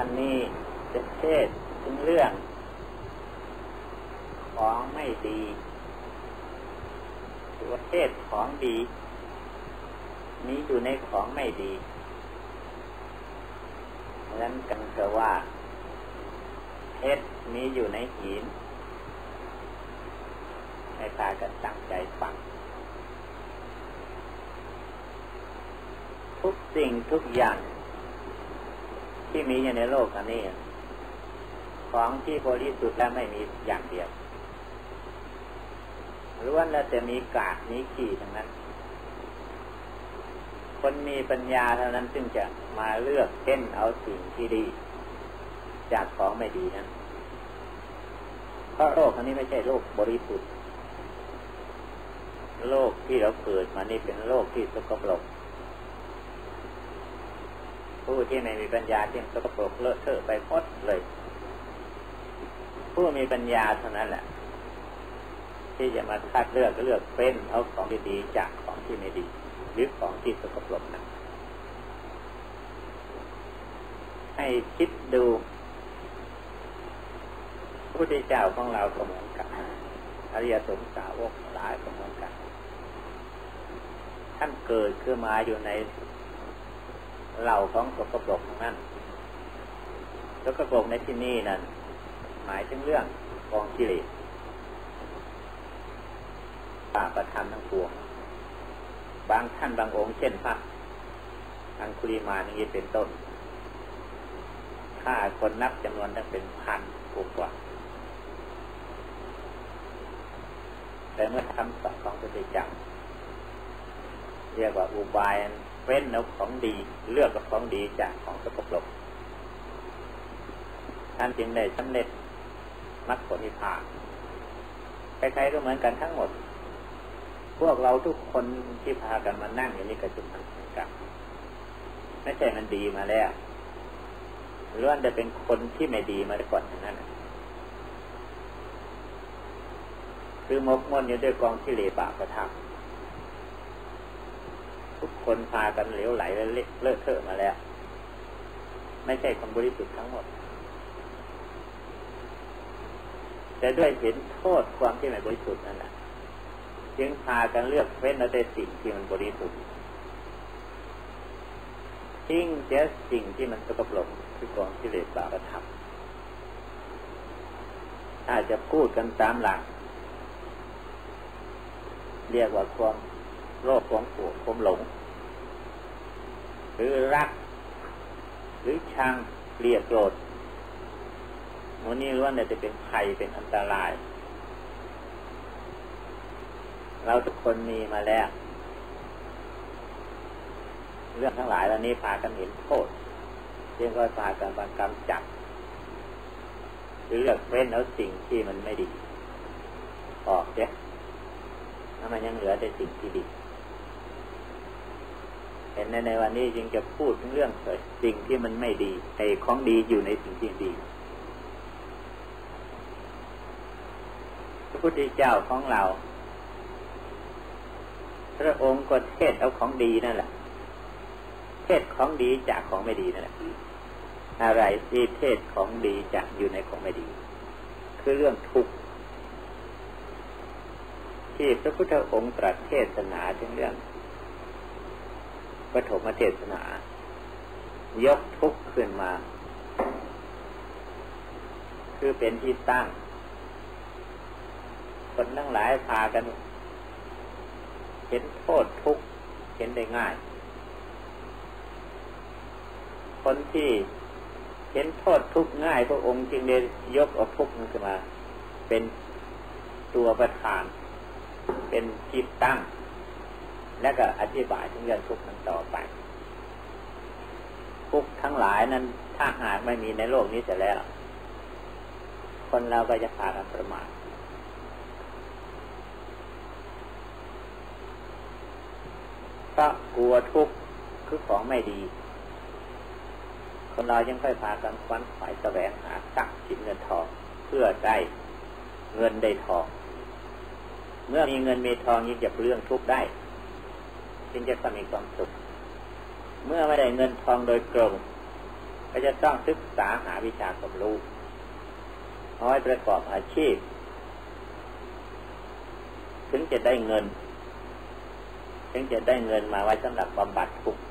วันนี้จะเทศถึงเรื่อง ของไม่ดีหรือว่าเทศของดี นี้อยู่ในของไม่ดีดังนั้นกันเถอะว่าเพชรนี้อยู่ในหินให้พากันตั้งใจฟัง ทุกสิ่งทุกอย่าง ที่มีอยู่ในโลกอันนี้ ของที่บริสุทธิ์และไม่มีอย่างเดียวล้วนแล้วจะมีกากมีขี้ทั้งนั้น คนมีปัญญาเท่านั้นจึงจะมาเลือกเก้นเอาสิ่งที่ดี จากของไม่ดีนั้นเพราะโลกอันนี้ไม่ใช่โลกบริสุทธิ์ โลกที่เราเกิดมานี่เป็นโลกที่สกปรก ผู้ที่ไม่มีปัญญาที่สกปรกเลอะเทอะไปพดเลย ผู้มีปัญญาเท่านั้นแหละ ที่จะมาคัดเลือกเลือกเป็นเอาของดีๆจากของที่ไม่ดี หรือของที่สกปรกนะให้คิดดูพระพุทธเจ้าของเราก็เหมือนกันอริยสงสาวกหลายก็เหมือนกันท่านเกิดขึ้นมาอยู่ใน เหล่าของสกปรกนั้นสกปรกในที่นี้นั้นหมายถึงเรื่องกองกิเลสป่าประทานทั้งปวง บางท่านบางองค์เช่นพระอังคุริมานี้เป็นต้นฆ่าคนนับจำนวนตั้งเป็นพันกว่า แต่เมื่อทำสอนของพระเจ้าเรียกว่าอุบาย เว้นเอาของดี เลือกกับของดีจากของสกปรกท่านจึงได้สำเร็จมรรคผลนิพพานใครๆก็เหมือนกันทั้งหมด พวกเราทุกคนที่พากันมานั่งอย่างนี้ก็จุดมันเหมือนกันไม่ใช่มันดีมาแล้วล้วนจะเป็นคนที่ไม่ดีมาก่อนอย่างนั้นคือมกมนอยู่ด้วยกองที่เลบาประทับทุก คนพากันเหลวไหลและเลิกเทอะมาแล้ว ไม่ใช่คนบริสุทธิ์ทั้งหมด แต่ด้วยเห็นโทษความที่ไม่บริสุทธิ์นั่นแหละจึงพากันเลือกเฟ้นแต่สิ่งที่มันบริสุทธิ์ทิ้งเสียสิ่งที่มันสกปรกคือกองที่เลสบาปธรรมถ้าจะพูดกันตามหลัก เรียกว่าความโลภความโกรธความหลง หรือรัก หรือชังเกลียดโกรธวันนี้ล้วนจะเป็นภัยเป็นอันตราย เราทุกคนมีมาแล้ว เรื่องทั้งหลายเหล่านี้พากันเห็นโทษเรื่องก็พากันบังกรรมจับหรือเลือกเว้นเอาสิ่งที่มันไม่ดี ออกเสียถ้ามันยังเหลือแต่สิ่งที่ดี เห็นในในวันนี้จึงจะพูดถึงเรื่องสิ่งที่มันไม่ดีไอ้ของดีอยู่ในสิ่งที่ดี พระพุทธเจ้าของเรา พระองค์ก็เทศเอาของดีนั่นแหละเทศของดีจากของไม่ดีนั่นแหละอะไรที่เทศของดีจากอยู่ในของไม่ดี คือเรื่องทุกข์ที่พระพุทธองค์ตรัสเทศนาถึงเรื่อง ปฐมเทศนา ยกทุกข์ขึ้นมา คือเป็นที่ตั้ง คนทั้งหลายพากัน เห็นโทษทุกข์เห็นได้ง่าย คนที่เห็นโทษทุกข์ง่ายพระองค์จึงได้ยกเอาทุกข์ขึ้นมา เป็นตัวประธาน เป็นที่ตั้ง และก็อธิบายถึงเรื่องทุกข์นั้นต่อไปทุกข์ทั้งหลายนั้น ถ้าหากไม่มีในโลกนี้เสร็จแล้ว คนเราก็จะพากันประมาทเพราะกลัวทุกข์คือของไม่ดี คนเรายังค่อยพากันควันฝ่ายแสวงหาทรัพย์สินเงินทอง เพื่อได้เงินได้ทอง เมื่อมีเงินมีทองยิ่งจะเรื่องทุกข์ได้ จึงจะมีความสุข เมื่อไม่ได้เงินทองโดยตรงก็จะต้องศึกษาหาวิชาความรู้เอาไว้ประกอบอาชีพ ถึงจะได้เงิน ถึงจะได้เงินมาไว้สำหรับบำบัดทุกข์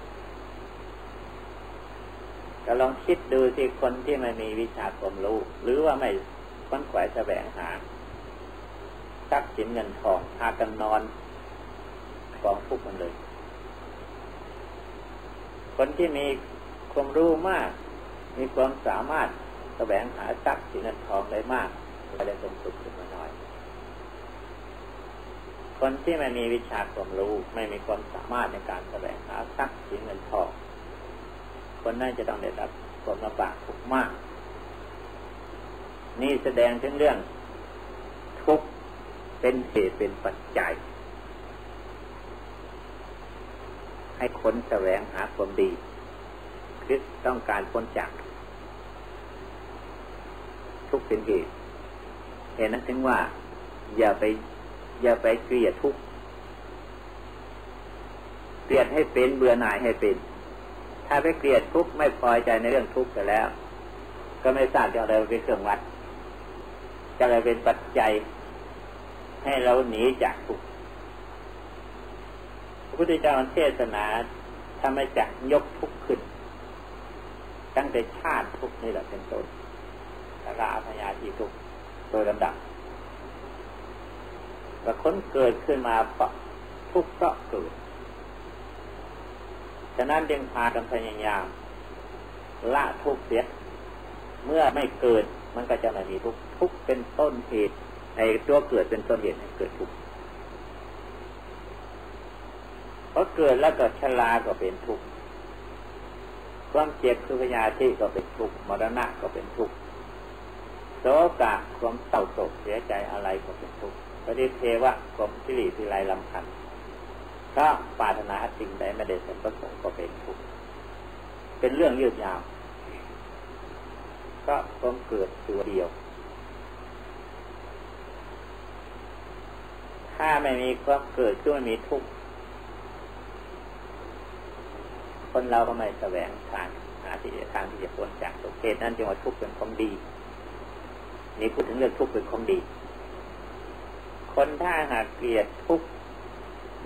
ก็ลองคิดดูสิคนที่ไม่มีวิชาความรู้ หรือว่าไม่ค้นขวายแสวงหาทรัพย์สินเงินทองพากันนอนกองทุกข์มันเลย คนที่มีความรู้มาก มีความสามารถแสวงหาทรัพย์สินเงินทองได้มากก็ได้สมสุขขึ้นมาน้อย คนที่ไม่มีวิชาความรู้ไม่มีความสามารถในการแสวงหาทรัพย์สินเงินทอง คนนั้นจะต้องได้รับความลำบากทุกมาก นี่แสดงถึงเรื่องทุกเป็นเหตุเป็นปัจจัย ให้ คนแสวงหาความดีคือต้องการพ้นจาก ทุกเป็นเหตุเห็นนั้นถึงว่า อย่าไป อย่าไปเกลียดทุกเกลียดให้เป็นเบื่อหน่ายให้เป็น ถ้าไปเกลียดทุกข์ไม่พอใจในเรื่องทุกข์แล้ว ก็ไม่ทราบจะอะไรเป็นเครื่องวัด จะอะไรเป็นปัจจัย ให้เราหนีจากทุกข์ พระพุทธเจ้าเทศนาทำให้จักยกทุกข์ขึ้น ตั้งแต่ชาติทุกข์นี่แหละเป็นต้นสาราพยาธิทุกข์โดยลำดับว่าคนเกิดขึ้นมาเพราะทุกข์ก็เกิด ฉะนั้นจึงพากันพยายาม ละทุกข์เสีย เมื่อไม่เกิดมันก็จะไม่มีทุกข์ทุกข์เป็นต้นเหตุในตัวเกิดเป็นต้นเหตุให้เกิดทุกเพราะเกิดแล้วก็ชราก็เป็นทุกข์ ความเจ็บคือพยาธิก็เป็นทุกข์มรณะก็เป็นทุกข์โศกะความเศร้าโศกเสียใจอะไรก็เป็นทุกข์ปฏิเทวะความสิริพิไรลำพันธ์ถ้าปรารถนาสิ่งใดไม่ได้สมประสงค์ก็เป็นทุกข์ เป็นเรื่องยืดยาวก็ต้องเกิดตัวเดียว ถ้าไม่มีความเกิดก็ไม่มีทุกข์ คนเราก็ไม่แสวงทางหาที่จะทางที่จะพ้นจากทุกข์เหตุนั้นจึงว่าทุกข์เป็นของดี นี่พูดถึงเรื่องทุกข์เป็นของดี คนถ้าหากเกลียดทุกข์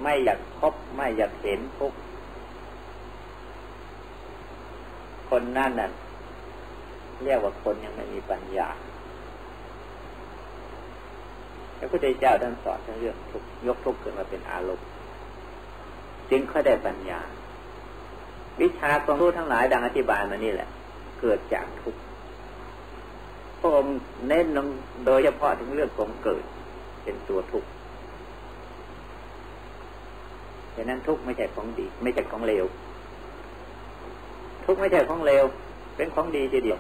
ไม่อยากพบไม่อยากเห็นทุกข์คนนั่นน่ะเรียกว่าคนยังไม่มีปัญญาพระพุทธเจ้าท่านสอนเรื่องทุกยกทุกขึ้นมาเป็นอารมณ์ จึงค่อยได้ปัญญา วิชาความรู้ทั้งหลายดังอธิบายมานี่แหละ เกิดจากทุกพระองค์เน้นลงโดยเฉพาะถึงเรื่องความเกิด เป็นตัวทุกข์ฉะนั้นทุกไม่ใช่ของดี ไม่ใช่ของเลว ทุกไม่ใช่ของเลว เป็นของดีทีเดียว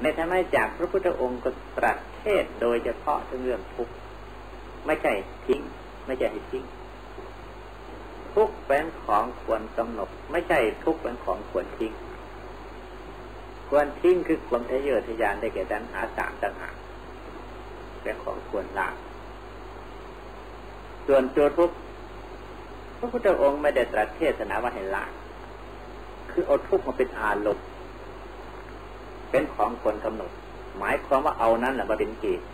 ในทำให้จากพระพุทธองค์ก็ตรัสเทศโดยเฉพาะถึงเรื่องทุกไม่ใช่ทิ้ง ไม่ใช่ให้ทิ้ง ทุกเป็นของควรกำหนด ไม่ใช่ทุกเป็นของควรทิ้ง ควรทิ้งคือความทะเยอทะยานได้แก่ดันหาสามต่างหากเป็นของควรละส่วนตัวทุกพระพุทธองค์ไม่ได้ตรัสเทศนาว่าให้ละคือเอาทุกมาเป็นอารมณ์เป็นของคนกำหนด หมายความว่าเอานั้นแหละมาเป็นเกณฑ์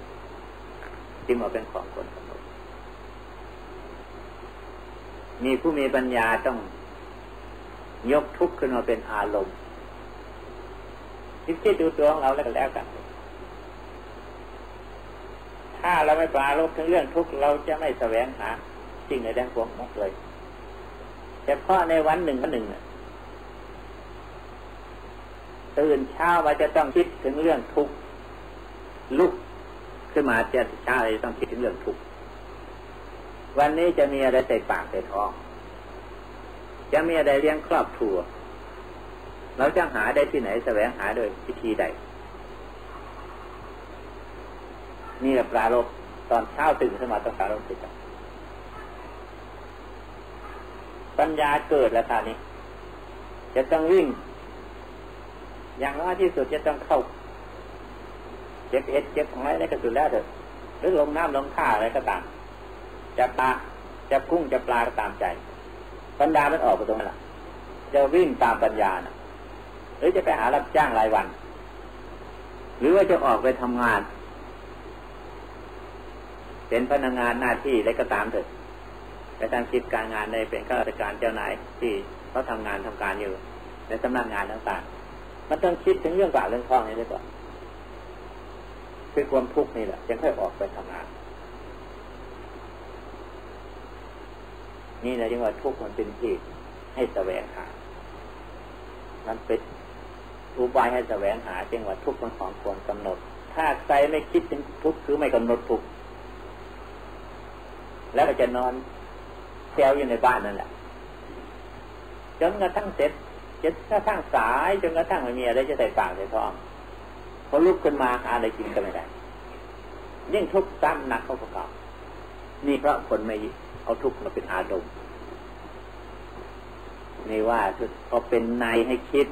ที่มาเป็นของคนกำหนด มีผู้มีปัญญาต้องยกทุกข์ขึ้นมาเป็นอารมณ์คิดดูตัวของเราแล้วกันแล้วกัน ถ้าเราไม่ปราลบถึงเรื่องทุกข์เราจะไม่แสวงหาสิ่งในแดนพวงมกเลยแต่พาะในวันหนึ่งวันหนึ่งตื่นเช้าว่าจะต้องคิดถึงเรื่องทุกข์ลุกขึ้นมาจะเช้าจะต้องคิดถึงเรื่องทุกข์ วันนี้จะมีอะไรใส่ปากใส่ท้อง จะมีอะไรเลี้ยงครอบครัว เราจะหาได้ที่ไหนแสวงหาโดยวิธีใดนี่แหละปลาโลกตอนเช้าตื่นขึ้นมาต้องปลาโลกติดปัญญาเกิดแล้วตอนนี้ จะต้องวิ่ง อย่างน้อยที่สุดจะต้องเข้าเจ็บเอ็ดเจ็บของอะไรก็สุดแล้วเถอะหรือลงน้ำลงท่าอะไรก็ตาม จะปลาจะกุ้งจะปลาก็ตามใจ ปัญญามันออกไปตรงนั้นแหละจะวิ่งตามปัญญานะรือจะไปหารับจ้างรายวัน หรือว่าจะออกไปทำงาน เป็นพนักงานหน้าที่อะไรก็ตามเถอะไปทำคิดการงานในเป็นข้าราชการเจ้านายที่เขาทำงานทำการอยู่ ในสำนักงานต่างๆมันต้องคิดถึงเรื่องปากเรื่องท้องนี้ด้วยก่อนคือความทุกข์นี่แหละจึงค่อยออกไปทำงาน นี่นะจึงว่าทุกข์มันเป็นที่ให้แสวงหา มันเป็นอุบายให้แสวงหาจึงว่าทุกข์มันของควรกำหนด ถ้าใครไม่คิดถึงทุกข์คือไม่กำหนดทุกข์แล้วก็จะนอนแซวอยู่ในบ้านนั่นแหละจนกระทั่งเสร็จจนกระทั่งสายจนกระทั่งไม่มีอะไรจะใส่ปากใส่ท้องพอลุกขึ้นมาหาอะไรกินก็ไม่ได้ยิ่งทุกข์ซ้ำหนักเข้าเก่านี่เพราะคนไม่ เอาทุกข์มาเป็นอารมณ์นี่ว่าพอเป็นในให้คิด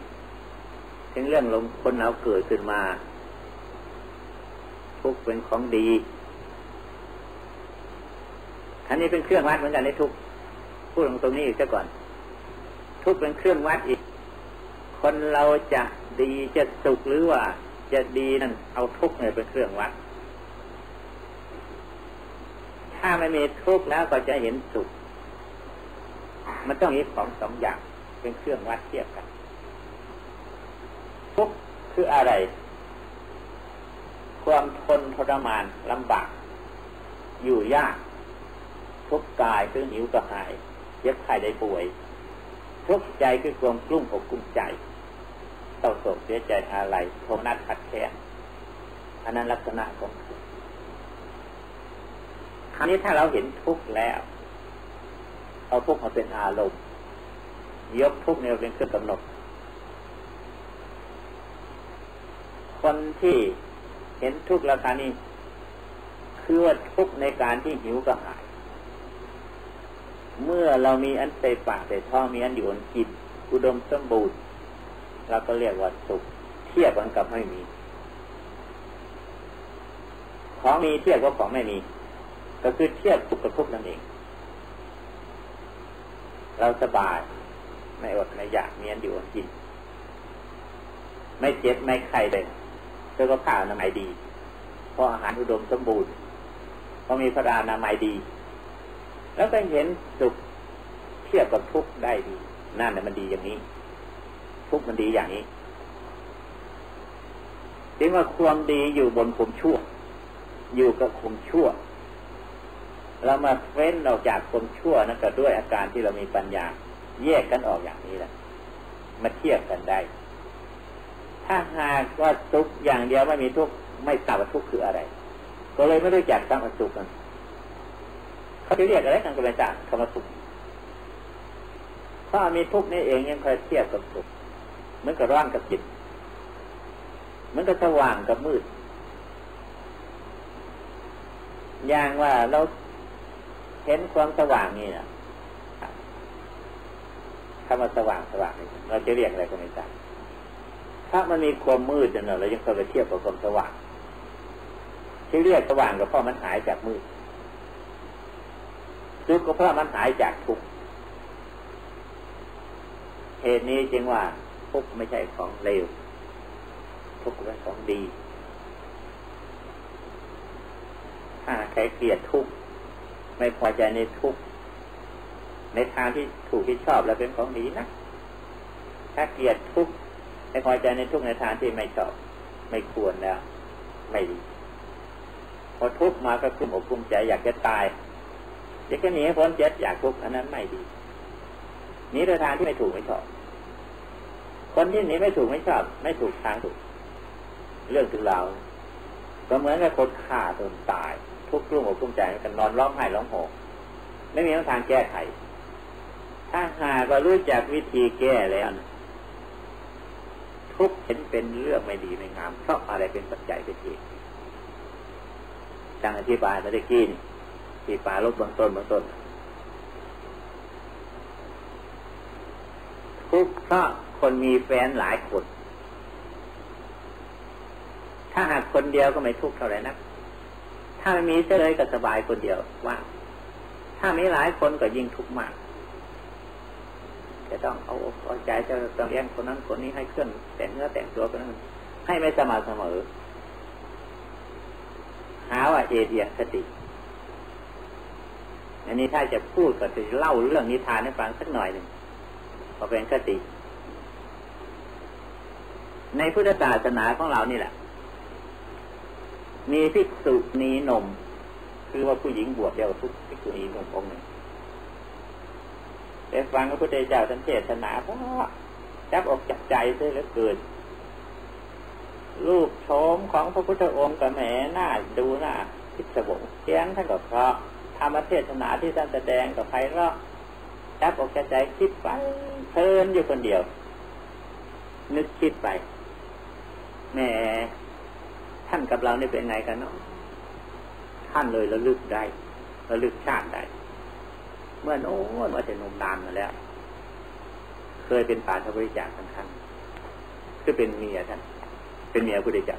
ถึงเรื่องลงคนเราเกิดขึ้นมา ทุกเป็นของดีอันนี้เป็นเครื่องวัดเหมือนกันในทุกพูดตรงนี้อีกซะก่อน ทุกเป็นเครื่องวัดอีก คนเราจะดีจะสุขหรือว่า จะดีนั่นเอาทุกเนี่ยเป็นเครื่องวัด ถ้าไม่มีทุกข์แล้วก็จะเห็นสุข มันต้องมีของสองอย่างเป็นเครื่องวัดเทียบกัน ทุกข์คืออะไร ความทนทรมานลำบาก อยู่ยาก ทุกกายคือหิวกระหายเย็บไข้ได้ป่วย ทุกใจคือความกลุ้มอกกลุ้มใจเศร้าโศกเสียใจอะไรโทนัดขัดแค้นอันนั้นลักษณะของ ทุกข์คราวนี้ถ้าเราเห็นทุกข์แล้ว เอาทุกข์มาเป็นอารมณ์ ยกทุกข์เนี่ยเป็นเครื่องกำหนด คนที่เห็นทุกข์ราคานี้คือว่าทุกข์ในการที่หิวกระหาย เมื่อเรามีอันใส่ปากใส่ท้องมีอันอยู่อันกิน อุดมสมบูรณ์เราก็เรียกว่าสุข เทียบกันกับไม่มี ของมีเทียบกับของไม่มี ก็คือเทียบสุขกับทุกข์นั่นเอง เราสบาย ไม่อดไม่อยากเมีอันอยู่อันกิน ไม่เจ็บไม่ไข้เลยเจ้าก็ข่าวนามัยดี เพราะอาหารอุดมสมบูรณ์เพราะมีพระรานามัยดี แล้วก็เห็นสุขเทียบกับทุกข์ได้ดี นั่นแหละมันดีอย่างนี้ ทุกข์มันดีอย่างนี้ถึงว่าความดีอยู่บนคุมชั่ว อยู่กับคุมชั่ว เรามาเฟ้นออกจากคุมชั่วนั่นก็ด้วยอาการที่เรามีปัญญา แยกกันออกอย่างนี้แหละมาเทียบกันได้ ถ้าหากว่าทุกอย่างเดียวไม่มีทุกไม่ทราบว่าทุกคืออะไร ก็เลยไม่รู้จักตั้งสุขกันเขาจะเรียกอะไรกันก็ไม่ทราบคำว่าสุขถ้ามีทุกนี่เองยังเคยเทียบกับสุขเหมือนกับร่างกับจิตเหมือนกับสว่างกับมืด อย่างว่าเรา ห็นความสว่างนี่นะคำว่าสว่างสว่างเราจะเรียกอะไรก็ไม่ทราบถ้ามันมีความมืดเนี่ยเรายังเข้าไปเทียบกับความสว่างที่เรียกสว่างก็เพราะมันหายจากมืดทุกข์ก็เพราะมันหายจากทุกข์เหตุนี้จึงว่าทุกข์ไม่ใช่ของเลวทุกข์เป็นของดีถ้าใครเกลียดทุกข์ ไม่พอใจในทุกข์ในทางที่ถูกที่ชอบแล้วเป็นของดีนะ ถ้าเกลียดทุกข์ไม่พอใจในทุกข์ในทางที่ไม่ชอบ ไม่ควรแล้ว ไม่ดี พอทุกข์มาก็คุ้มอกคุ้มใจอยากจะตายอยากจะหนีพ้นเจ็ดอยากทุกข์อันนั้นไม่ดีหนีโดยทางที่ไม่ถูกไม่ชอบ คนที่หนีไม่ถูกไม่ชอบ ไม่ถูกทางถูก เรื่องถึงเราก็เหมือนกับคนฆ่าตนตาย ทุกข์รุ่งอกรุ่งใจกันนอนร้องไห้ร้องโหยไม่มีทางแก้ไข ถ้าหากว่ารู้จักวิธีแก้แล้วทุกเห็นเป็นเรื่องไม่ดีไม่งาม เพราะอะไรเป็นปัจจัยเป็นเหตุดังอธิบายมาได้กินที่ปลาลบบางต้นบางต้น ทุกเพราะคนมีแฟนหลายคน ถ้าหากคนเดียวก็ไม่ทุกข์เท่าไหร่นะ ถ้าไม่มีเลยก็สบายคนเดียวว่างถ้ามีหลายคนก็ยิ่งทุกข์มาก จะต้องเอาเอาใจจะต้องเลี้ยงคนนั้นคนนี้ให้เคลื่อนแต่งเนื้อแต่งตัวคนนั้นให้ไม่สม่ำเสมอ หาว่าเอเดียคติอันนี้ถ้าจะพูดก็จะเล่าเรื่องนิทานให้ฟังสักหน่อยหนึ่งพอเป็นคติ ในพุทธศาสนาของเรานี่แหละ มีภิกษุนีนมคือว่าผู้หญิงบวชเดียวทุกภิกษุนีนมองค์หนึ่งได้ฟังพระพุทธเจ้าท่านเทศนาเพราะจับอกจับใจเสียเหลือเกินรูปโฉมของพระพุทธองค์กับแหมหน้าดูหน้าพิศวงเสียงท่านก็เพราะธรรมเทศนาที่ท่านแสดงกับใครก็จับอกจับใจคิดไปเพลินอยู่คนเดียว นึกคิดไปแหม ท่านกับเราเนี่เป็นไงกันเนาะท่านเลยระลึกได้ระลึกชาติได้เมื่อโน้นว่าจะนมนานมาแล้ว เคยเป็นป่าทบริจาคทั้งครั้งคือเป็นเมียท่าน เป็นเมียพุทธเจ้า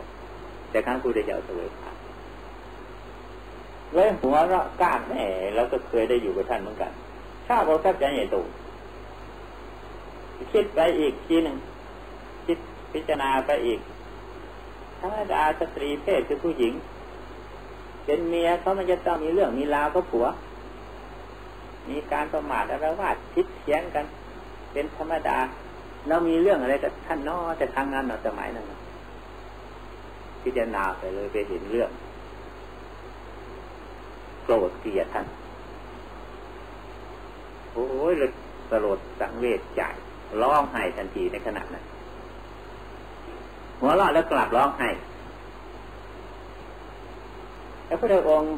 แต่ครั้งพุทธเจ้าเสวยผ่านเลยหัวเราะก้านแหมแล้วก็เคยได้อยู่กับท่านเหมือนกันชาติเราแทบจะใหญ่โตคิดไปอีกทีหนึ่งคิดพิจารณาไปอีก ธรรมดาสตรีเพศคือผู้หญิง เป็นเมียเขามันจะต้องมีเรื่องมีราวก็ผัว มีการประมาทอะไรว่าคิดเทียงกัน เป็นธรรมดาเรามีเรื่องอะไรกับท่านนอแต่ครั้งนั้นเราสมัยนั้นพิจารณาไปเลยไปเห็นเรื่องโกรธเกลียดท่านโอ้ยเลยสลดสังเวชใจร้องไห้ทันทีในขณะนั้น หัวเราะแล้วกลับร้องไห้แล้วพระองค์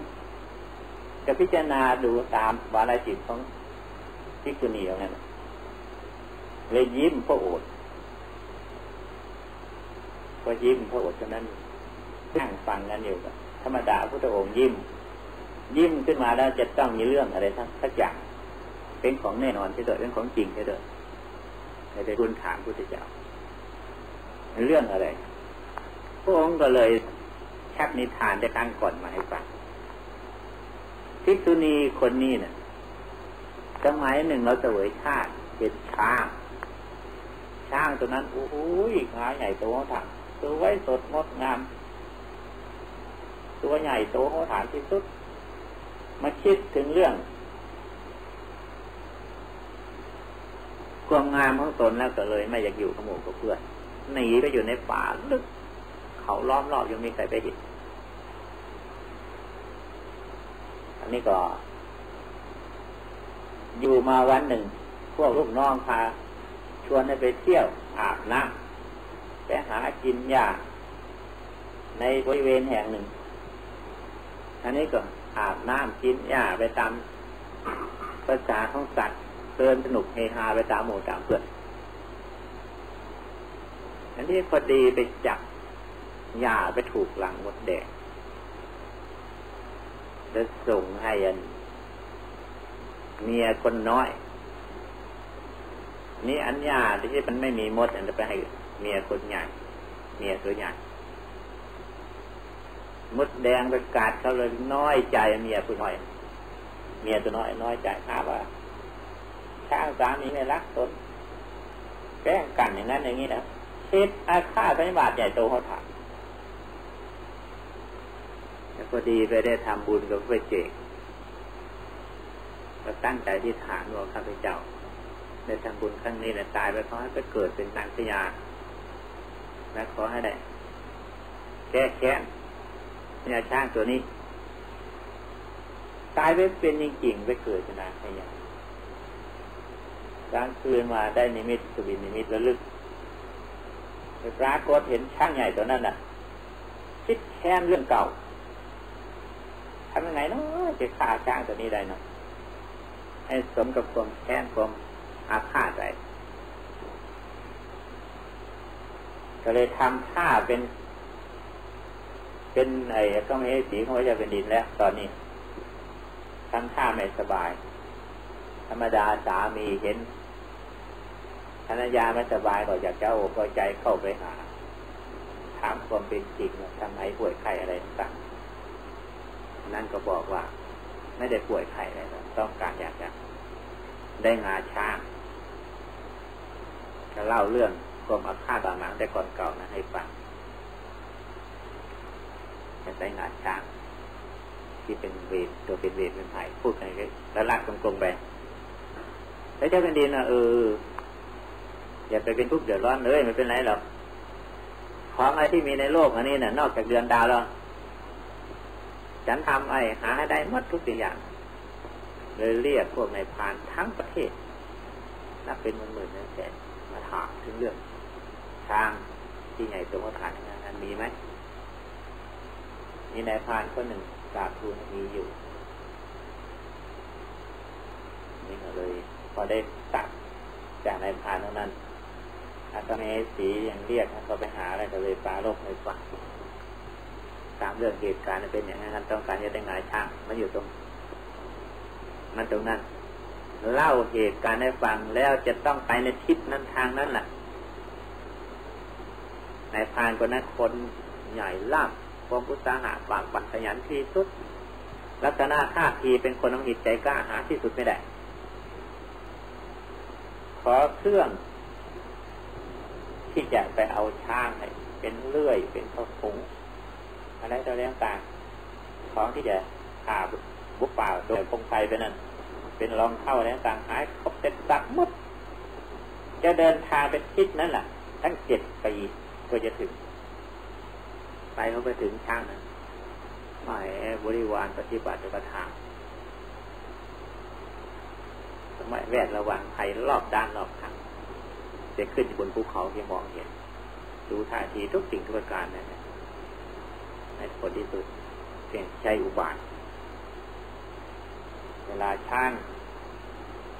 จะพิจารณาดูตามวาระจิตของพิกุณีอางนั้นเลยยิ้มพระโอษฐ์ก็ยิ้มพระโอษฐ์ฉะนั้นนั่งฟังกันอยู่ธรรมดาพระองค์ยิ้ม ยิ้มขึ้นมาแล้วจะต้องมีเรื่องอะไรทั้งสักอย่างเป็นของแน่นอนที่เกิดเป็นของจริงที่เกิดในได้รุนถามพุทธเจ้า เรื่องอะไร พระองค์ก็เลยชักนิทานได้ตั้งก่อนมาให้ฟังภิกษุณีคนนี้เนะ่ยสมัยหนึ่งเราเสวยชาติเป็นช้าง ช้างตัวนั้นโอ้โหขาใหญ่โตถังตัวไว้สดงดงาม ตัวใหญ่โตโหฐานที่สุด มาคิดถึงเรื่อง ความงามของตนแล้วก็เลยไม่อยากอยู่ขโมยกับเพื่อน หนีไปอยู่ในป่าลึก เขาล้อมรอบยังมีใครไปเห็นอันนี้ก็ อยู่มาวันหนึ่ง พวกลูกน้องพา ชวนให้ไปเที่ยวอาบน้ำไปหากินยาในบริเวณแห่งหนึ่ง อันนี้ก็อาบน้ำกินหญ้าไปตามภาษาของสัตว์เตินสนุกเฮฮาไปตามหมู่ตามเพื่อน นนี้พอดีไปจับหญ้าไปถูกหลังมดแดงจะส่งให้อันเมียคนน้อย นี่อันญาที่มันไม่มีมดอันจะไปให้เมียคนใหญ่เมียตัวใหญ่มดแดงไปกาดเขาเลยน้อยใจเมียผู้น้อย เมียตัวน้อยน้อยใจท้าว่าช่างสามีไม่รักตนแกล้งกันอย่างนั้นอย่างนี้นะ คิดอาฆาตพยาบาทใหญ่โตเขาถามพอดีไปได้ทำบุญกับพระเจกก็ตั้งใจที่ฐานว่าข้าพเจ้าได้ทำบุญครั้งนี้เนี่ยตายไปขอให้ไปเกิดเป็นนางพญาและขอให้ได้แก้แค้นพญาช้างตัวนี้ ตายไปเป็นจริงๆไปเกิดเป็นนางพญากลางคืนมาได้นิมิตสวินนิมิตระลึก ปรากฏเห็นช้างใหญ่ตัวนั้นน่ะ คิดแค้นเรื่องเก่าทำยังไงเนาะจะฆ่าช้างตัวนี้ได้เนาะให้สมกับความแค้นความอาฆาตใจก็เลยทำท่าเป็น เป็นไอ้ก็ไม่ให้สีเขาจะเป็นดินแล้ว ตอนนี้ทำท่าไม่สบาย ธรรมดาสามีเห็น รรยาไม่สบายก็อยากจะโอ้ก็ใจเข้าไปหา ถามความเป็นจริงทำไมป่วยไข้อะไรต่างนั่นก็บอกว่า ไม่ได้ป่วยไข้อะไรต้องการอยากจะได้งาช้างจะเล่าเรื่องความอาฆาตบาดหมางแต่ก่อนเก่านะให้ฟังจะใช้งาช้างที่เป็นเวทตัวเป็นเวทเป็นไผ่พูดกันแล้วลากตรงๆไปแล้วเจ้าแผ่นดินนะเออ อย่าไปเป็นทุกข์เดือดร้อนเลยไม่เป็นไรหรอกของอะไรที่มีในโลกอันนี้เนะ่ะนอกจากเดือนดาวแล้วฉันทำไอ้หาให้ได้หมดทุกสิ่งอย่าง เลยเรียกพวกในพานทั้งประเทศ นับเป็นหมื่นๆแสนมาถามถึงเรื่องช้างที่ใหญ่สมฐานงานมีไหมมีนายพานคนหนึ่งกราบทูลมีอยู่นี่ก็เลย พอได้ตัดจากนายพานนั้น อาตมาสียังเรียกเขาไปหาอะไรก็เลยปลาโลกในฝังตามเรื่องเหตุการณ์เป็นอย่างนั้นต้องการจะได้งานช่างมันอยู่ตรง มันตรงนั้น เล่าเหตุการณ์ให้ฟังแล้วจะต้องไปในทิศนั้นทางนั้นแหละนายพานคนนั้นคนใหญ่ล่าความพุทธาหาปากปัญญาที่สุด ลักษณะท่าทีเป็นคนต้องหิตใจกล้าหาที่สุดไม่ได้ ขอเครื่อง ที่จะไปเอาช่างให้เป็นเลื่อยเป็นพระผงอะไรตัวเรื่องต่างของที่จะขาบุกป่าโดยพงไฟไปนั่นเป็นรองเข้าอะไรต่างหายครบเสร็จสักหมดจะเดินทางเป็นทิศนั่นแหละทั้งเจ็ดปีก็จะถึง ไปเขาไปถึงช่างนั้นหมายบริวารปฏิบัติประทางสมัยแวดระวังภัยรอบด้านรอบ จะขึ้นบนภูเขาที่มองเห็นดูท่าทีทุกสิ่งทุกประการนั่นในผลที่สุดเพียงใช้อุบาทเวลาช่าง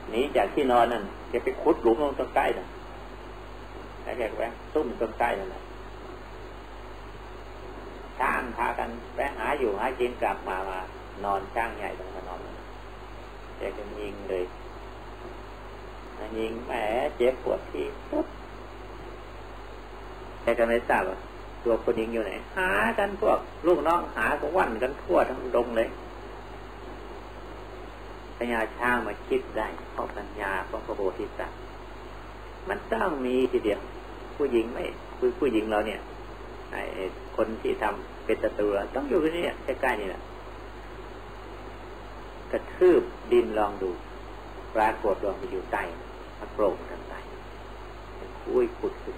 หนีจากที่นอนนั่นจะไปขุดหลุมลงตรงใต้นั่นแล้วแกก็ไปซุ่มตรงใต้นั่นแหละช่างพากันไปหาอยู่หากินกลับมามานอนช่างใหญ่ตรงมานอนแกก็ยิงเลย ยิงแหมเจ็บปวดที่ปุ๊บแกก็ไม่ทราบว่าตัวคนยิงอยู่ไหน หากันพวกลูกน้องหาก็วันกันทั่วทั้งดงเลยปัญญาช่างมาคิดได้เพราะปัญญาเพราะพระโพธิสัตว์มันต้องมีทีเดียว ผู้หญิงไม่คือผู้หญิงเราเนี่ยไอ้คนที่ทำเป็นตะตัวต้องอยู่ที่นี่ใกล้ๆนี่แหละกระทืบดินลองดู ปรากฏลองไปอยู่ใต้พระโปร่งกันใต้คุยขุดขึ้น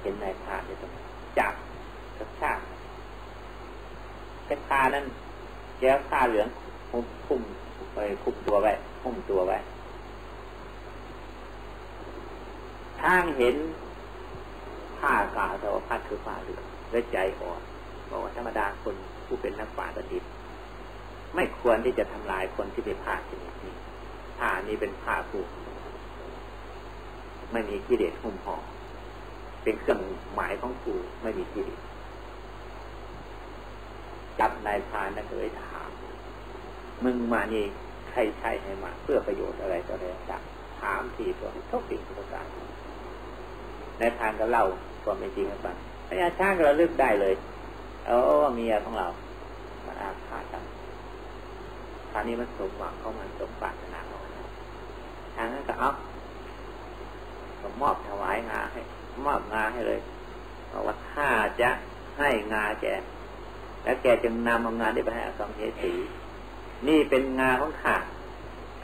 เห็นนายพรานในตรงจับกระชากกระชานั้นแก้วผ้าเหลืองคุมคุมไปคุมตัวไว้คุมตัวไว้ทางเห็นผ้ากาแต่ว่าผ้าคือผ้าเหลืองและใจอ่อนบอกว่าธรรมดาคนผู้เป็นนักปราชญ์ไม่ควรที่จะทำลายคนที่เป็นผ้าชนิดนี้ ผ้านี้เป็นผ้าผูกไม่มีกิเลสหุ้มห่อเป็นเครื่องหมายของกูไม่มีกิเลสจับนายพานนั่นเลยถาม มึงมานี่ใครใช้ให้มา เพื่อประโยชน์อะไรต่ออะไรต่างถามทีตัวทุกสิ่งทุกการนายพานก็เล่าความเป็นจริงให้ฟังพญาช้างก็ระลึกได้เลยเออเมียของเรามันอาฆาตกันคราวนี้มันสมหวังเขามันสมปรารถนา ทางนั้นก็เอาก็มอบถวายงาให้ มอบงาให้เลยบอกว่าถ้าจะให้งาแกแล้วแกจึงนำเอางานได้ไปให้อสมเทสีนี่เป็นงาของข้า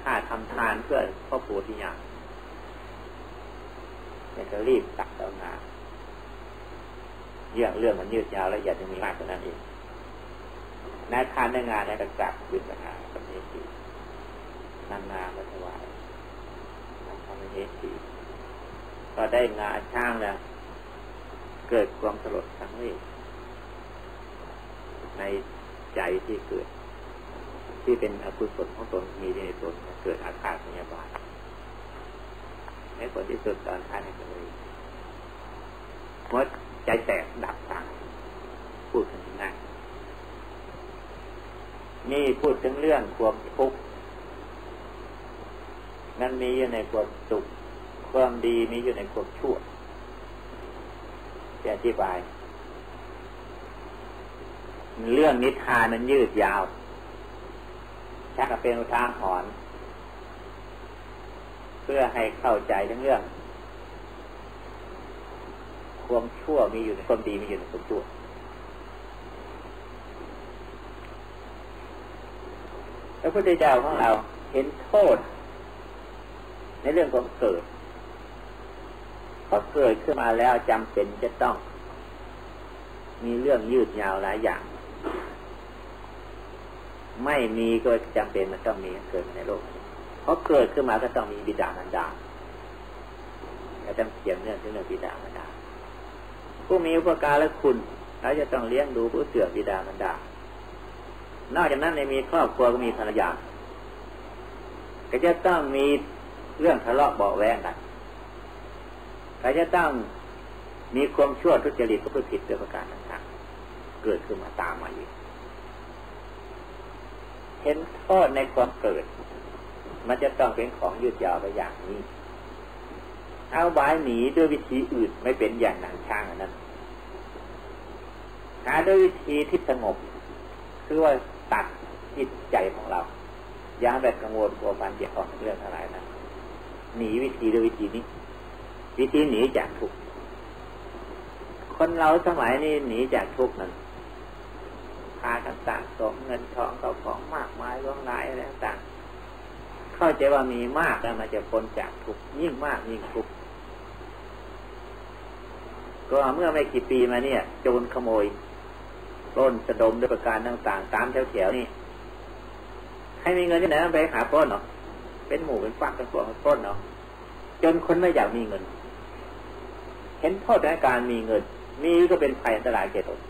ข้าทำทานเพื่อพ่อปู่ที่ยางแกก็รีบตักเอางาเรื่องเรื่องมันยืดยาวแล้วอยากจะมีมากกว่านั้นอีกนายทานได้งานในกระจับยืนปัญหาสมเทสีนานนามาถวาย มเทสีพอได้งาช่างแล้ว เกิดความสลดสังเวชในใจที่เกิด ที่เป็นอกุศลของตนมีในตนเกิดอาฆาตพยาบาทในผลที่สุดตอนท้ายก็เลยมดใจแตกดับตายพูดถึงนั่นนี่พูดถึงเรื่องความทุกข์ นั่นมีอยู่ในความสุข ความดีมีอยู่ในความชั่วจะอธิบาย เรื่องนิทานนั้นยืดยาวชักเป็นอุทาหรณ์เพื่อให้เข้าใจทั้งเรื่อง ความชั่วมีอยู่ในความดีมีอยู่ในความชั่วพระพุทธเจ้าของเราเห็นโทษ ในเรื่องของเกิดพอเกิดขึ้นมาแล้วจำเป็นจะต้อง มีเรื่องยืดยาวหลายอย่าง ไม่มีก็จำเป็นมันต้องมีเกิดในโลกเพราะเกิดขึ้นมาก็ต้องมีบิดามารดาเราต้องเขียนเรื่องที่เรื่องบิดามารดาผู้มีอุปการและคุณเราจะต้องเลี้ยงดูผู้เสื่อบิดามารดา นอกจากนั้นในมีครอบครัวก็มีภรรยาก็จะต้องมี เรื่องทะเลาะเบาแวงกันก็จะต้องมีความชั่วทุจริตก็ผิดโดยประการต่างๆเกิดขึ้นมาตามมาอีกเห็นโทษในความเกิด มันจะต้องเป็นของยืดยาวไปอย่างนี้ เอาบายหนีด้วยวิธีอื่นไม่เป็นอย่างหนังช่างนั้นหาด้วยวิธีที่สงบคือว่าตัดจิตใจของเรา อย่าแบบกังวลกลัวมันเกี่ยวกับเรื่องอะไรนะ หนีวิธีด้วยวิธีนี้ วิธีหนีจากทุกข์คนเราสมัยนี้หนีจากทุกข์นั้นพากันต่างสมเงินทองเขาของมากมายล่วงลายอะไรต่างเข้าใจว่ามีมากแล้วมันจะพ้นจากทุกข์ยิ่งมากยิ่งทุกข์ก็เมื่อไม่กี่ปีมาเนี่ย โจรขโมยต้นสะดมด้วยประการต่างๆตามแถวๆนี่ให้มีเงินที่ไหนไปหาป้นเนาะ เป็นหมู่เป็นฝักเป็นพวกเป้นเนาะจนคนไม่อยากมีเงิน เห็นโทษในการมีเงิน มีก็เป็นภัยอันตรายแก่ตน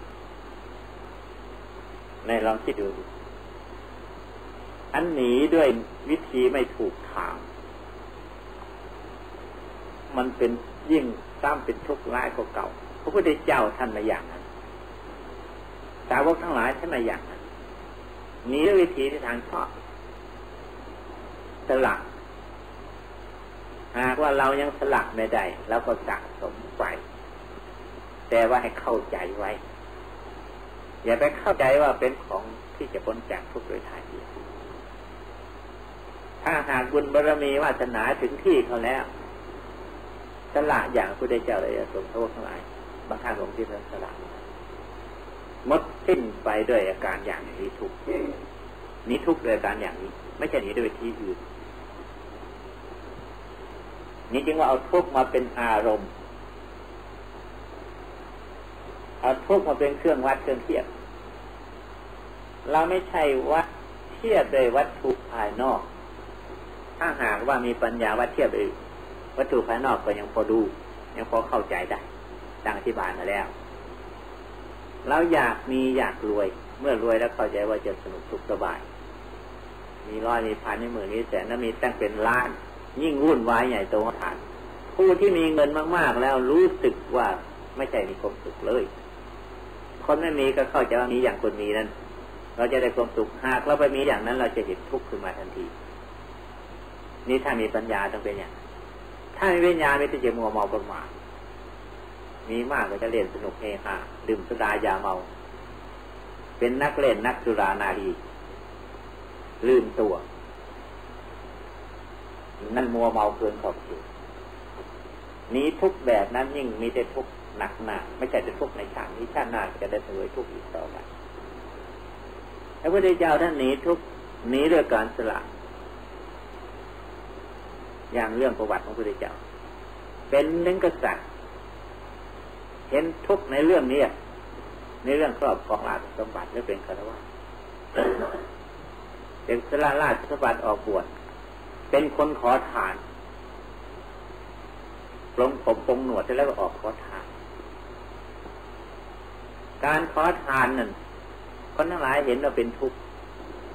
ในลองคิดดู อันหนีด้วยวิธีไม่ถูกทาง มันเป็นยิ่งซ้ำเป็นทุกข์ร้ายกว่าเก่าพระพุทธเจ้าท่านมาอย่างนั้น สาวกทั้งหลายท่านมาอย่างนั้นหนีด้วยวิธีที่ทางชอบ สลักหากว่าเรายังสลักไม่ได้เราก็สะสมไปแต่ว่าให้เข้าใจไว้ อย่าไปเข้าใจว่าเป็นของที่จะพ้นจากทุกข์โดยถ่ายเดียวถ้าหากบุญบารมีวาสนาถึงที่เขาแล้วสละอย่างผู้ได้เจ้าเลยสมโทษทั้งหลายบางครั้งลงที่เรื่องสละมดสิ้นไปด้วยอาการอย่างนี้ทุกนี้ทุกด้วยอาการอย่างนี้ ไม่ใช่นีด้วยวิธีอื่น นี่จึงว่าเอาทุกมาเป็นอารมณ์ เอาทุกมาเป็นเครื่องวัดเครื่องเทียบ เราไม่ใช่วัดเทียบโดยวัตถุภายนอก ถ้าหากว่ามีปัญญาวัดเทียบโดยวัตถุภายนอกก็ยังพอดู ยังพอเข้าใจได้ดังที่บานมาแล้ว เราอยากมีอยากรวย เมื่อรวยแล้วเข้าใจว่าจะสนุกสุขสบาย มีร้อยมีพันมีหมื่นมีแสนแล้วมีตั้งเป็นล้าน ยิ่งวุ่นวายใหญ่โตฐาน ผู้ที่มีเงินมาก ๆ แล้วรู้สึกว่าไม่ใช่มีความสุขเลย คนไม่มีก็เข้าใจว่ามีอย่างคนมีนั้น เราจะได้ความสุขหากเราไปมีอย่างนั้น เราจะเห็นทุกข์ขึ้นมาทันที นี่ถ้ามีปัญญาต้องเป็นอย่างถ้ามีปัญญาไม่ต้องจะมัวเมาประมาทมีมากก็จะเล่นสนุกเฮฮาดื่มสุรายาเมา เป็นนักเล่นนักสุรานารีลืมตัว นั่นมัวเมาเกินขอบเขตนี้ทุกแบบนั้นยิ่งมีแต่ทุกหนักหนาไม่ใช่จะทุกในชาตินี้ชาติหน้าจะได้เสวยทุกอีกต่อไปพระพุทธเจ้าท่านหนีทุกหนีด้วยการสละอย่างเรื่องประวัติของพระพุทธเจ้า เป็นเล้งกษัตริย์เห็นทุกในเรื่องนี้ในเรื่องครอบครองราชสมบัติและเป็นคารวะเป็นสละราชสมบัติออกบวช เป็นคนขอทานปลงผมปลงหนวดแล้วก็ออกขอทาน การขอทานนั่นคนทั้งหลายเห็นว่าเป็นทุกข์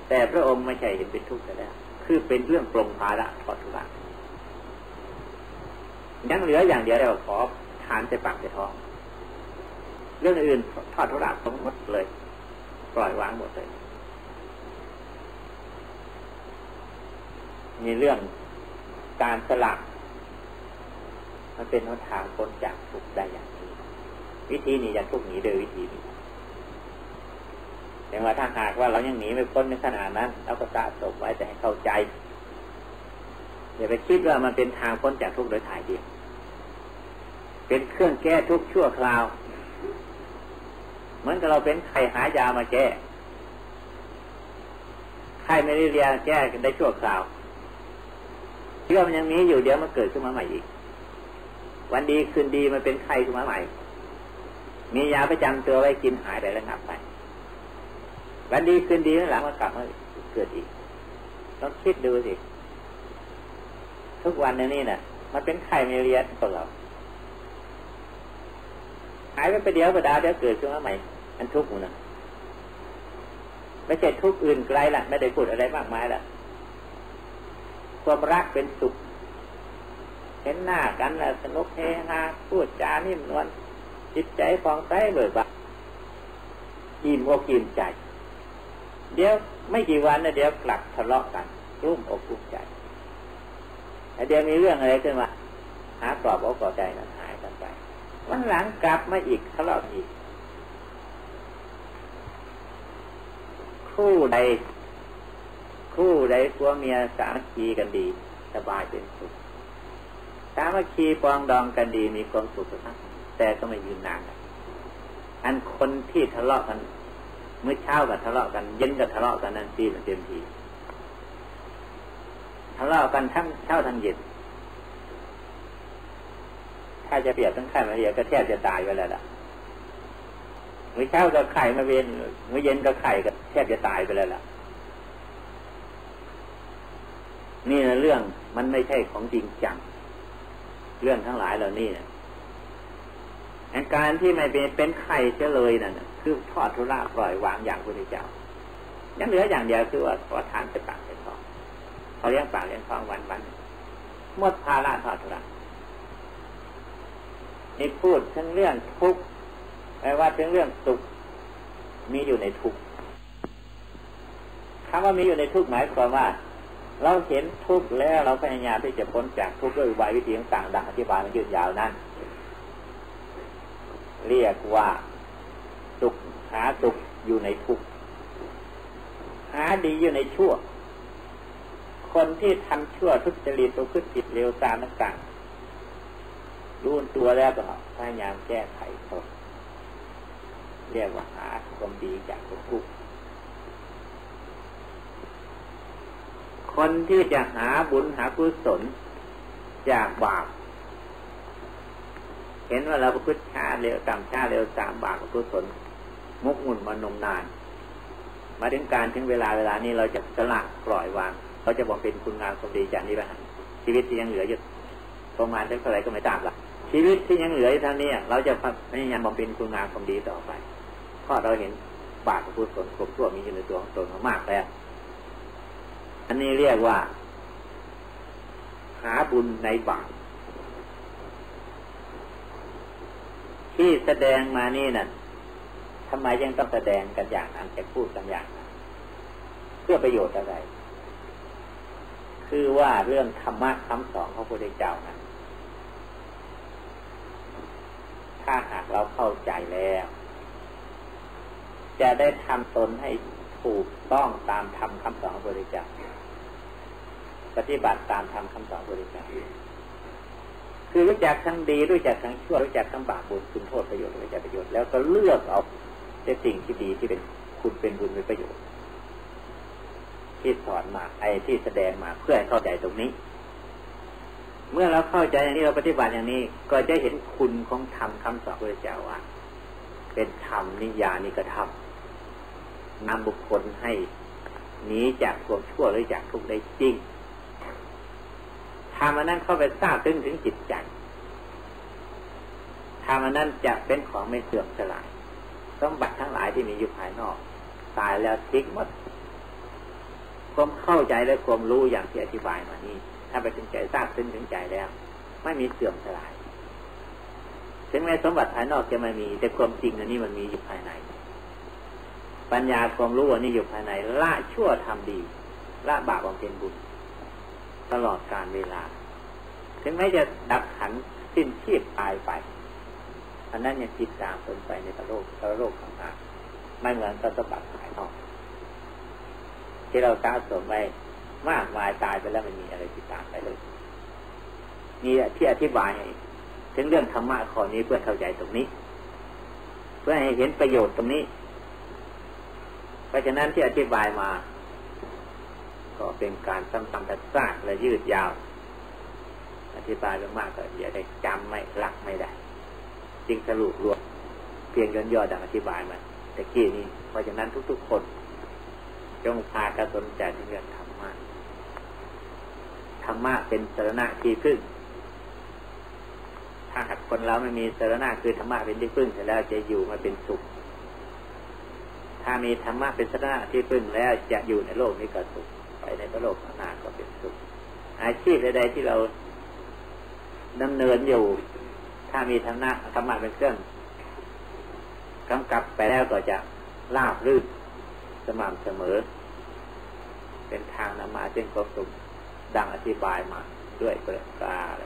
แต่พระองค์ไม่ใช่เห็นเป็นทุกข์แต่ล้ว คือเป็นเรื่องปรงภาระทอดทุระยังเหลืออย่างเดียวเราขอทานจะปากจะท้อง เรื่องอื่นทอดทุระทั้งหมดเลย ปล่อยวางหมดเลย มีเรื่องการสลักมันเป็นหนทางพ้นจากทุกข์ได้อย่างนี้ วิธีนี้จะทุกหนีโดยวิธีนี้แต่ว่าถ้าหากว่าเรายังหนีไม่พ้นในขนาดนั้นเราก็สะสมไว้แต่ให้เข้าใจอย่าไปคิดว่ามันเป็นทางพ้นจากทุกข์โดยถ่ายเดียวเป็นเครื่องแก้ทุกชั่วคราว เหมือนกับเราเป็นไข้หายามาแก้ไข้ไม่ได้เรียแก้ได้ชั่วคราว เชื้อมันยังมีอยู่เดี๋ยวมันเกิดขึ้นมาใหม่อีก วันดีคืนดีมันเป็นไข้ขึ้นมาใหม่ มียาประจำตัวไว้กินหายไประงับไป วันดีคืนดีนั่นหลังมันกลับมาเกิดอีก ต้องคิดดูสิ ทุกวันนี้น่ะ มันเป็นไข้ไม่เรียนพวกเราหายไปไปเดียวประดาเดี๋ยวเกิดขึ้นมาใหม่ อันทุกข์นะไม่ใช่ทุกข์อื่นไกลละไม่ได้พูดอะไรมากมายละ ความรักเป็นสุข เห็นหน้ากันแล้วสนุกเฮฮาพูดจานิ่มนวลจิตใจฟองใสเบิกบานอิ่มอกอิ่มใจ เดี๋ยวไม่กี่วันนะเดี๋ยวกลับทะเลาะกันรุ่มอกรุ่มใจแต่เดี๋ยวมีเรื่องอะไรขึ้นมาหากรอบอกกอบใจนั้นหายกันไป วันหลังกลับมาอีกทะเลาะอีกคู่ใด คู่ใดผัวเมียสามัคคีกันดี สบายเป็นสุขสามัคคีปองดองกันดีมีความสุขสักแต่ก็ไม่ยืนนานอันคนที่ทะเลาะกันเมื่อเช้ากับทะเลาะกัน เย็นกับทะเลาะกันนั่นตีมันเต็มทีทะเลาะกันทั้งเช้าทั้งเย็นถ้าจะเปรียบทั้งไข่มาเรียก็แทบจะตายไปแล้วล่ะเมื่อเช้าก็ไข่มาเวนเมื่อเย็นก็ไข่ก็แทบจะตายไปแล้วล่ะ นี่นะเรื่องมันไม่ใช่ของจริงจัง เรื่องทั้งหลายเหล่านี้นะการที่ไม่เป็นเป็นไข่เฉลยนั่นคือทอดทุระปล่อยวางอย่างพระเจ้ายังเหลืออย่างเดียวคือว่าขอทานจะปากเป็นทองเขาเลี้ยงปากเลี้ยงท้องวันวันหมดภาระทอดทุระนี่พูดถึงเรื่องทุกข์แปลว่าถึงเรื่องสุขมีอยู่ในทุกข์คำว่ามีอยู่ในทุกข์หมายความว่า เราเห็นทุกข์แล้วเราพยายามที่จะพ้นจากทุกข์ด้วยวิธีต่างๆดังอธิบายมันยืดยาวนั้น เรียกว่าสุขหาสุขอยู่ในทุกข์หาดีอยู่ในชั่ว คนที่ทำชั่วทุจริตตัวขึ้นผิดเร็วตามต่างๆรู้ตัวแล้วก็พยายามแก้ไขตนเรียกว่าหาความดีจากทุกข์ คนที่จะหาบุญหากุศลจากบาป เห็นว่าเราประพฤติชาเร็วตามชาเร็วตามบาปกุศลมุกมุ่นมานมนาน มาถึงการถึงเวลาเวลานี้เราจะสละปล่อยวางเราจะบอกเป็นคุณงามความดีจากนี้ไปชีวิตที่ยังเหลืออยู่ประมาณเท่าไหร่ก็ไม่ตามละชีวิตที่ยังเหลืออยู่ท่านนี้เราจะพยายามบำเพ็ญคุณงามความดีต่อไปเพราะเราเห็นบาปกุศลครบถ้วนมีอยู่ในตัวของตนมากแล้ว อันนี้เรียกว่า หาบุญในบาปที่แสดงมานี่นั่นทำไมยังต้องแสดงกันอย่างนั้นจะพูดกันอย่างนั้นเพื่อประโยชน์อะไร คือว่าเรื่องธรรมะคำสอนของพระพุทธเจ้านั้นถ้าหากเราเข้าใจแล้ว จะได้ทำตนให้ถูกต้องตามธรรมคำสอนของพระพุทธเจ้า ปฏิบัติตามธรรมคำสอนบริการคือรู้จักทั้งดีรู้จักทั้งชั่วรู้จักทั้งบาปบุญคุณโทษประโยชน์รู้จักประโยชน์แล้วก็เลือกเอาแต่สิ่งที่ดีที่เป็นคุณเป็นบุญเป็นประโยชน์ ที่สอนมาไอ้ที่แสดงมาเพื่อให้เข้าใจตรงนี้ เมื่อเราเข้าใจอย่างนี้เราปฏิบัติอย่างนี้ ก็จะเห็นคุณของธรรมคำสอนพระเจ้าว่าเป็นธรรมนิยานิกระทำนำบุคคลให้หนีจากความชั่วหรือจากทุกข์ได้จริง ทำอันนั้นเข้าไปทราบถึงถึงจิตใจทำอันนั้นจะเป็นของไม่เสื่อมสลายสมบัติทั้งหลายที่มีอยู่ภายนอก ตายแล้วทิ้งหมดความเข้าใจและความรู้อย่างที่อธิบายมานี้ถ้าไปถึงใจทราบถึงถึงใจแล้ว ไม่มีเสื่อมสลายถึงแม้สมบัติภายนอกจะไม่มี แต่ความจริงอันนี้มันมีอยู่ภายใน ปัญญาความรู้อันนี้อยู่ภายในละชั่วทำดีละบาปบำเพ็ญบุญ ตลอดการเวลา ถึงแม้จะดับขันสิ้นชีพตายไปอันนั้นยังติดตามคนไปในตะโลกตะโลกข้างหน้าไม่เหมือนกับสบัติภายนอก ที่เราสะสมไว้มากมายตายไปแล้วมันมีอะไรติดตามไปเลยมีที่อธิบายถึงเรื่องธรรมะข้อนี้เพื่อเข้าใจตรงนี้ เพื่อให้เห็นประโยชน์ตรงนี้ เพราะฉะนั้นที่อธิบายมา ก็เป็นการซ้ำๆซากและยืดยาว อธิบายมากก็อย่าได้จำไม่หลักไม่ได้จึงสรุปรวมเพียงย่นย่อดังอธิบายมาแต่กี้นี้ เพราะฉะนั้นทุกๆคนจงพากระสนใจในเรื่องธรรมะธรรมะเป็นสารณะที่พึ่ง ถ้าหากคนเราไม่มีสารณะคือธรรมะเป็นที่พึ่งแล้วจะอยู่มาเป็นสุข ถ้ามีธรรมะเป็นสารณะที่พึ่งแล้วจะอยู่ในโลกนี้ก็สุข ไปในโลกข้างหน้าก็เป็นสุข อาชีพใดๆที่เราดำเนินอยู่ ถ้ามีธรรมะธรรมะเป็นเครื่องกำกับไปแล้วก็จะราบรื่นสม่ำเสมอ เป็นทางนำมาเส้นความสุขดังอธิบายมาด้วยประการ